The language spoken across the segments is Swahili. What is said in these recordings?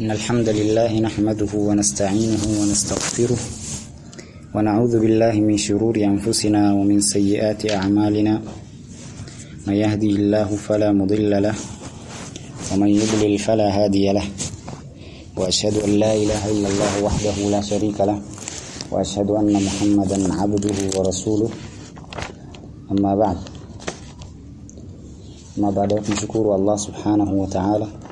إن الحمد لله نحمده ونستعينه ونستغفره ونعوذ بالله من شرور أنفسنا ومن سيئات أعمالنا من يهدي الله فلا مضل له ومن يضلل فلا هادي له وأشهد أن لا إله إلا الله وحده لا شريك له وأشهد أن محمدا عبده ورسوله. أما بعد. ما kumshukuru Allah subhanahu wa ta'ala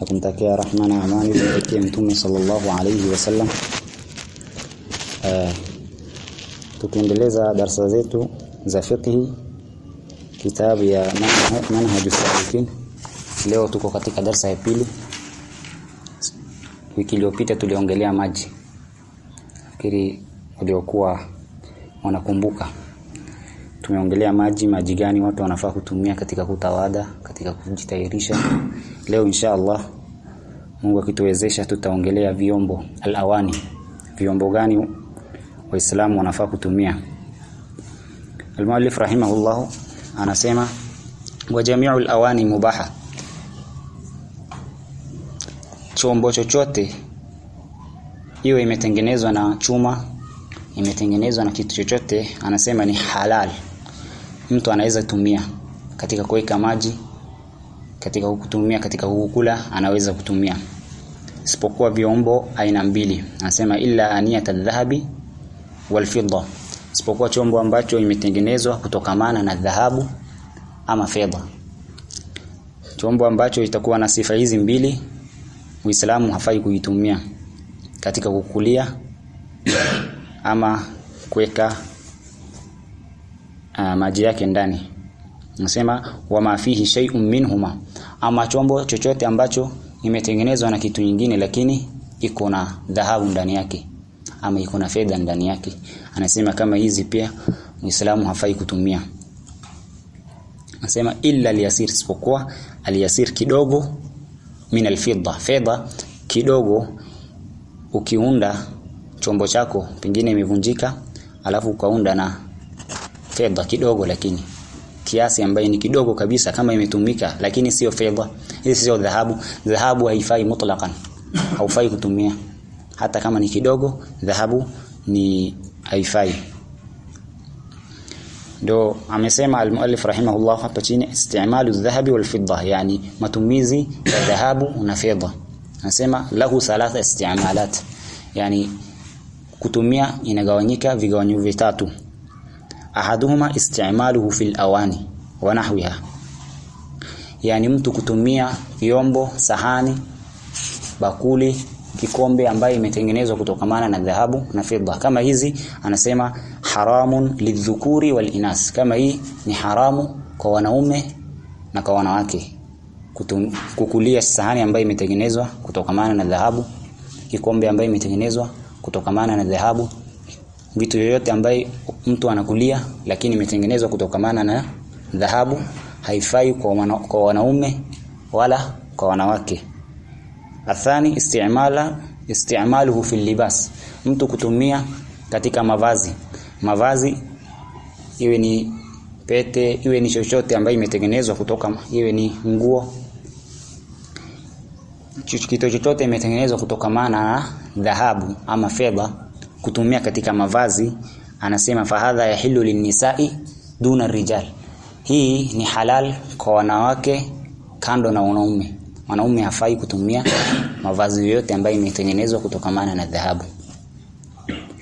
na kumtakia rahma na amani zimfikie mtume sallallahu alayhi wasallam uh, tukiendeleza darasa zetu za fiqh kitabu ya manhaj salikin leo tuko katika darasa ya pili. Wiki iliyopita tuliongelea maji. Fikiri waliokuwa wanakumbuka tumeongelea maji maji gani watu wanafaa kutumia katika kutawada katika kujitayarisha leo insha Allah Mungu akituwezesha tutaongelea vyombo alawani. Vyombo gani waislamu wanafaa kutumia? Al-Muallif rahimahullah anasema wa jami'u alawani mubaha. Chombo chochote iwe imetengenezwa na chuma imetengenezwa na kitu chochote anasema ni halal. Mtu anaweza tumia katika kuweka maji katika kutumia katika kukula anaweza kutumia. Isipokuwa vyombo aina mbili. Anasema illa aniyat adh-dhahabi wal fidda. Isipokuwa chombo ambacho imetengenezwa kutokamana na dhahabu ama fedha. Chombo ambacho itakuwa na sifa hizi mbili Uislamu hafai kuitumia katika kukulia ama kuweka uh, maji yake ndani. Nasema wama fihi shay'un minhuma ama chombo chochote ambacho imetengenezwa na kitu nyingine lakini iko na dhahabu ndani yake ama iko na fedha ndani yake. Anasema kama hizi pia Muislamu hafai kutumia. Anasema illa aliyasir isipokuwa aliyasir kidogo min alfidda. Fedha kidogo ukiunda chombo chako pengine imevunjika alafu ukaunda na fedha kidogo lakini kiasi ambaye ni kidogo kabisa kama imetumika lakini sio fedha. Hii sio dhahabu. Dhahabu haifai mutlaqan. Haufai kutumia. Hata kama ni kidogo dhahabu ni haifai. Ndo amesema al-muallif rahimahullah hapa chini istimalu dhahabi wal fidda yani matumizi ya dhahabu na fedha. Anasema lahu thalatha istimalat. Yani kutumia inagawanyika vigawanyo vitatu ahaduhuma istimaluhu fil awani wa nahwiha. Yani mtu kutumia vyombo sahani bakuli kikombe ambayo imetengenezwa kutokamana na dhahabu na fedha kama hizi anasema haramun lidhukuri wal inas. Kama hii ni haramu kwa wanaume na kwa wanawake Kutum, kukulia sahani ambayo imetengenezwa kutokamana na dhahabu kikombe ambayo imetengenezwa kutokamana na dhahabu vitu yoyote ambaye mtu anakulia lakini imetengenezwa kutokamana na dhahabu haifai kwa, wana, kwa wanaume wala kwa wanawake. Athani istimala istimaluhu fi libas. Mtu kutumia katika mavazi. Mavazi iwe ni pete iwe ni chochote ambayo imetengenezwa kutoka iwe ni nguo. Kitu chochote imetengenezwa kutokamana na dhahabu ama fedha kutumia katika mavazi anasema fahadha yahilu linnisa'i duna rijal. Hii ni halal kwa wanawake kando na wanaume. Wanaume hafai kutumia mavazi yote ambayo imetengenezwa kutokamana na dhahabu.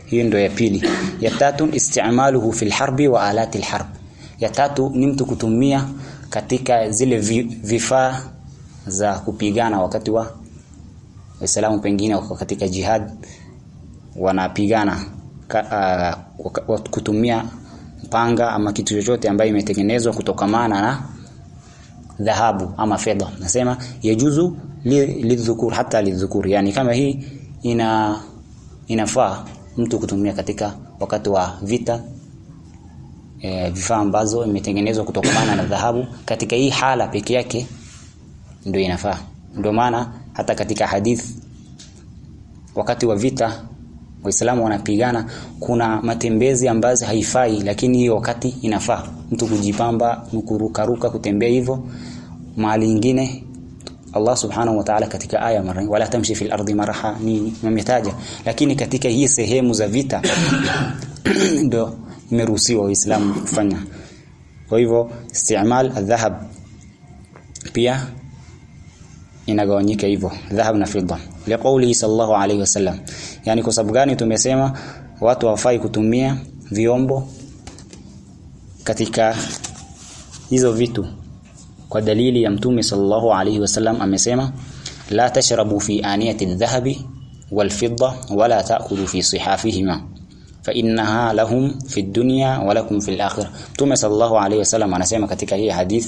Hiyo ndio ya pili. Ya tatu istimaluhu fil harbi wa alati alharb ya tatu ni mtu kutumia katika zile vifaa za kupigana wakati wa Waislamu pengine wako katika jihad wanapigana uh, kutumia panga ama kitu chochote ambayo imetengenezwa kutokamana na dhahabu ama fedha. Nasema yajuzu lidhukur li hata lidhukur yani kama hii ina inafaa mtu kutumia katika wakati wa vita e, vifaa ambazo imetengenezwa kutokamana na dhahabu katika hii hala peke yake ndio inafaa. Ndio maana hata katika hadith wakati wa vita Waislamu wanapigana kuna matembezi ambazo haifai lakini hiyo wakati inafaa. Mtu kujipamba nukurukaruka kutembea hivyo mahali nyingine Allah subhanahu wa ta'ala katika aya mara wala tamshi fil ardi maraha ni mmetaja lakini katika hii sehemu za vita ndio imeruhusiwa Waislamu kufanya. Kwa hivyo istimal adhahab pia inagawanyika hivyo. Dhahabu na fidda. Liqouli sallallahu alayhi wasallam yani kwa sababu gani tumesema watu hawafai kutumia vyombo katika hizo vitu? Kwa dalili ya mtume sallallahu alayhi wasallam amesema la tashrabu fi aniyati wal-fidda wala ta'kulu fi sihafihima. Fa innaha lahum fi dunya wa lakum fi al-akhirah mtume sallallahu alayhi wasallam anasema katika hii hadith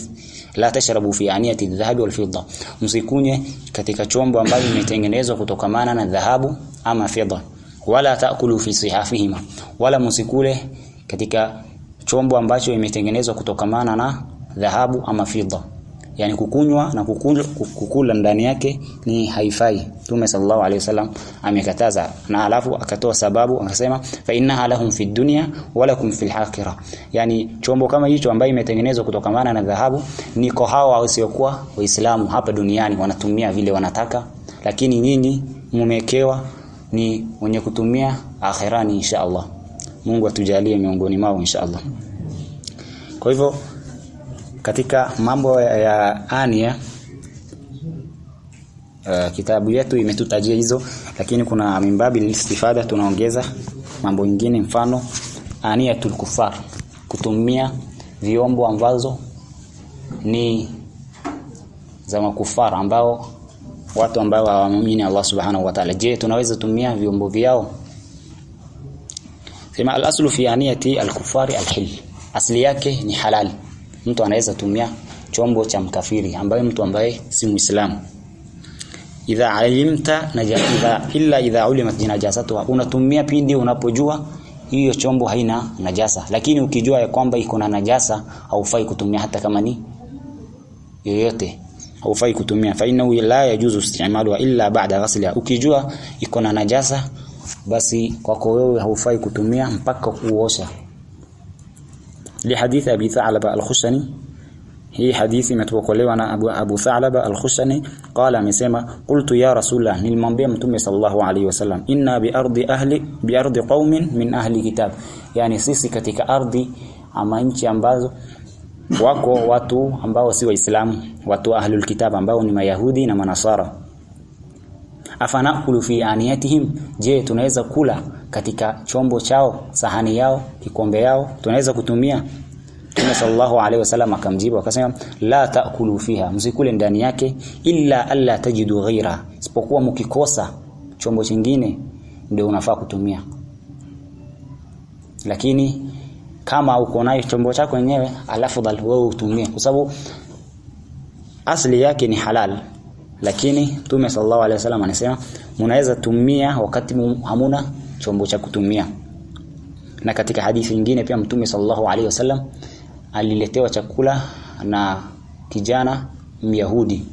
la tashrabu fi aniyati adh-dhahabi wal-fidda msikunye katika chombo ambacho kimetengenezwa kutokamana na dhahabu ama fidda. Wala taakulu fi sihafihima. Wala msikule katika chombo ambacho imetengenezwa kutokamana na dhahabu ama fidda yani kukunywa na kukula, kukula ndani yake ni haifai. Mtume sallallahu alaihi wasallam amekataza na alafu akatoa sababu akasema fa inna lahum fi dunya wa lakum fil akhirah. Yani chombo kama hicho ambayo imetengenezwa kutokamana na dhahabu ni kwa hawa wasiokuwa waislamu hapa duniani wanatumia vile wanataka. Lakini nyinyi mumekewa ni wenye kutumia akhirani insha Allah. Mungu atujalie miongoni mwao insha Allah. Kwa hivyo katika mambo ya ania uh, kitabu yetu imetutajia hizo lakini kuna mimbabi istifada tunaongeza mambo mengine mfano ania tulkufar. Kutumia viombo ambazo ni za makufara ambao watu ambao hawaamini Allah subhanahu wa ta'ala. Je tunaweza tumia viombo vyao? Sema al-aslu fi aniyati al-kufari al-hil asli yake ni halali mtu anaweza tumia chombo cha mkafiri ambaye mtu ambaye si muislamu. Idha alimta idha illa idha ulimat najasatu unatumia pindi unapojua hiyo chombo haina najasa. Lakini ukijua ya kwamba iko na najasa haufai kutumia hata kama ni yoyote. Haufai kutumia. Fa inna la yajuzu istimalu illa ba'da ghasliha. Ukijua iko na najasa basi kwako wewe haufai kutumia mpaka kuosha لحديث أبي ثعلبة الخشني هي حديث متوكلوا أنا أبو, أبو ثعلبة الخشني قال مسيما قلت يا رسول الله نلمنبيه متومي صلى الله عليه وسلم إنا بأرض أهل بأرض قوم من أهل كتاب يعني sisi katika ardhi ama nchi ambazo wako watu ambao si waislamu watu ahlul kitab ambao ni mayahudi na manasara afanakulu fi aniyatihim? Je tunaweza kula katika chombo chao sahani yao kikombe yao? Tunaweza kutumia? Mtume sallallahu alaihi wasallam akamjibu akasema la taakulu fiha msikule ndani yake illa alla tajidu ghaira isipokuwa mkikosa chombo chingine ndio unafaa kutumia. Lakini kama uko nayo chombo chako wenyewe alafu wewe utumie kwa sababu asli yake ni halal lakini Mtume sallallahu alaihi wasallam anasema mnaweza tumia wakati hamuna chombo cha kutumia. Na katika hadithi nyingine pia Mtume sallallahu alaihi wasallam aliletewa chakula na kijana Myahudi.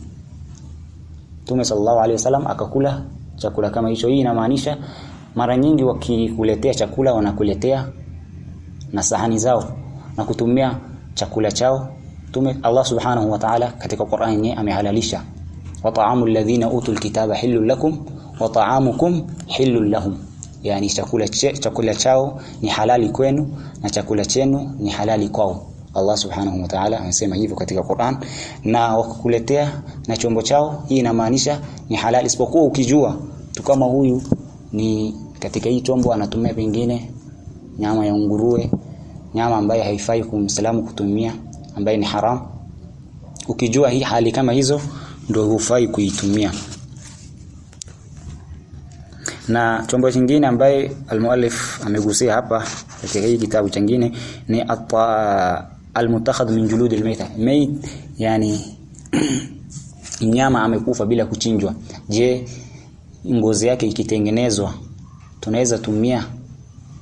Mtume sallallahu alaihi wasallam akakula chakula kama hicho. Hii inamaanisha mara nyingi wakikuletea chakula wanakuletea na sahani zao na kutumia chakula chao. Mtume Allah subhanahu wa ta'ala katika Qur'an yeye amehalalisha wa ta'amul ladhina utul kitaba hillul lakum wa ta'amukum hillul lahum yani chakula chakula chao ni halali kwenu na chakula chenu ni halali kwao. Allah subhanahu wa ta'ala amesema hivyo katika Qur'an. Na wakukuletea na chombo chao hii inamaanisha ni halali isipokuwa ukijua tu kama huyu ni katika hii chombo anatumia pengine nyama ya nguruwe nyama ambayo haifai kumslamu kutumia ambaye ni haram. Ukijua hii hali kama hizo ndio hufai kuitumia. Na chombo kingine ambaye almuallif amegusia hapa katika hii kitabu kingine ni almutakhad min julud almayta. Mayt yani mnyama amekufa bila kuchinjwa. Je ngozi yake ikitengenezwa tunaweza tumia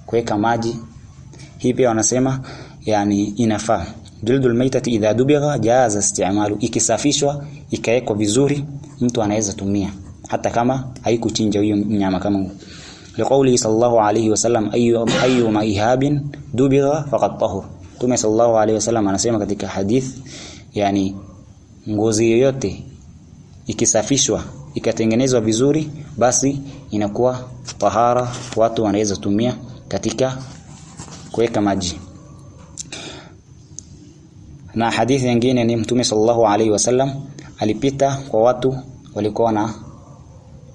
kuweka maji? Hii pia wanasema yani inafaa jildul maitati idha dubigha jaza istimalu. Ikisafishwa ikawekwa vizuri mtu anaweza tumia. Hata kama haikuchinja huyo mnyama kama huyo. Liqauli sallallahu alayhi wasallam ayu ayu maihabin dubigha faqad tahur. Tume sallallahu alayhi wasallam anasema katika hadith yani ngozi yoyote ikisafishwa ikatengenezwa vizuri basi inakuwa tahara watu wanaweza tumia katika kuweka maji na hadithi nyingine ni mtume sallallahu alaihi wasallam alipita kwa watu walikuwa na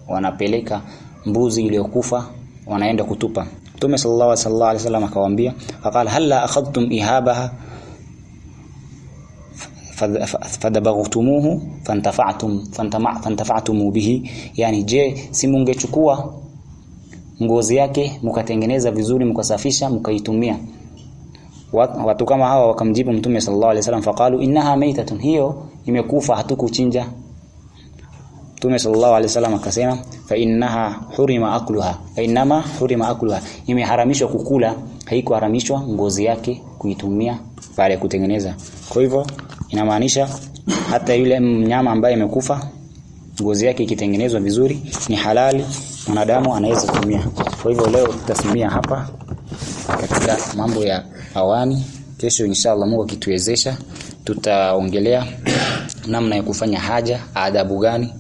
wanapeleka mbuzi iliyokufa wanaenda kutupa. Mtume sallallahu alaihi wasallam akawaambia akala halla akhadtum ihabaha fadabaghtumuhu fantafa'tum fantama fantafa'tum bihi. Yani je si mungechukua ngozi yake mkatengeneza vizuri mkasafisha mkaitumia watu kama hawa wakamjibu mtume sallallahu alaihi wasallam faqalu innaha maitatun hiyo imekufa hatukuchinja. Mtume sallallahu alaihi wasallam akasema fa innaha hurima akluha. Fa inma hurima akluha. Imeharamishwa kukula haikuharamishwa ngozi yake kuitumia ya kutengeneza. Kwa hivyo inamaanisha hata yule mnyama ambaye imekufa ngozi yake ikitengenezwa vizuri ni halali mwanadamu anaweza kutumia. Kwa hivyo leo tutasimia hapa katika mambo ya awani kesho inshallah Mungu akituwezesha tutaongelea namna ya kufanya haja adabu gani.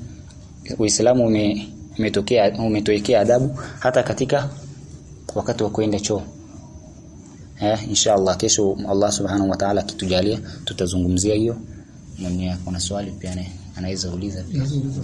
Uislamu ume, umetokea umetoekea adabu hata katika wakati wa kuenda choo. Eh inshallah kesho Allah subhanahu wa ta'ala kitujalia tutazungumzia hiyo. Mwenye kuna swali pia anaweza uliza pia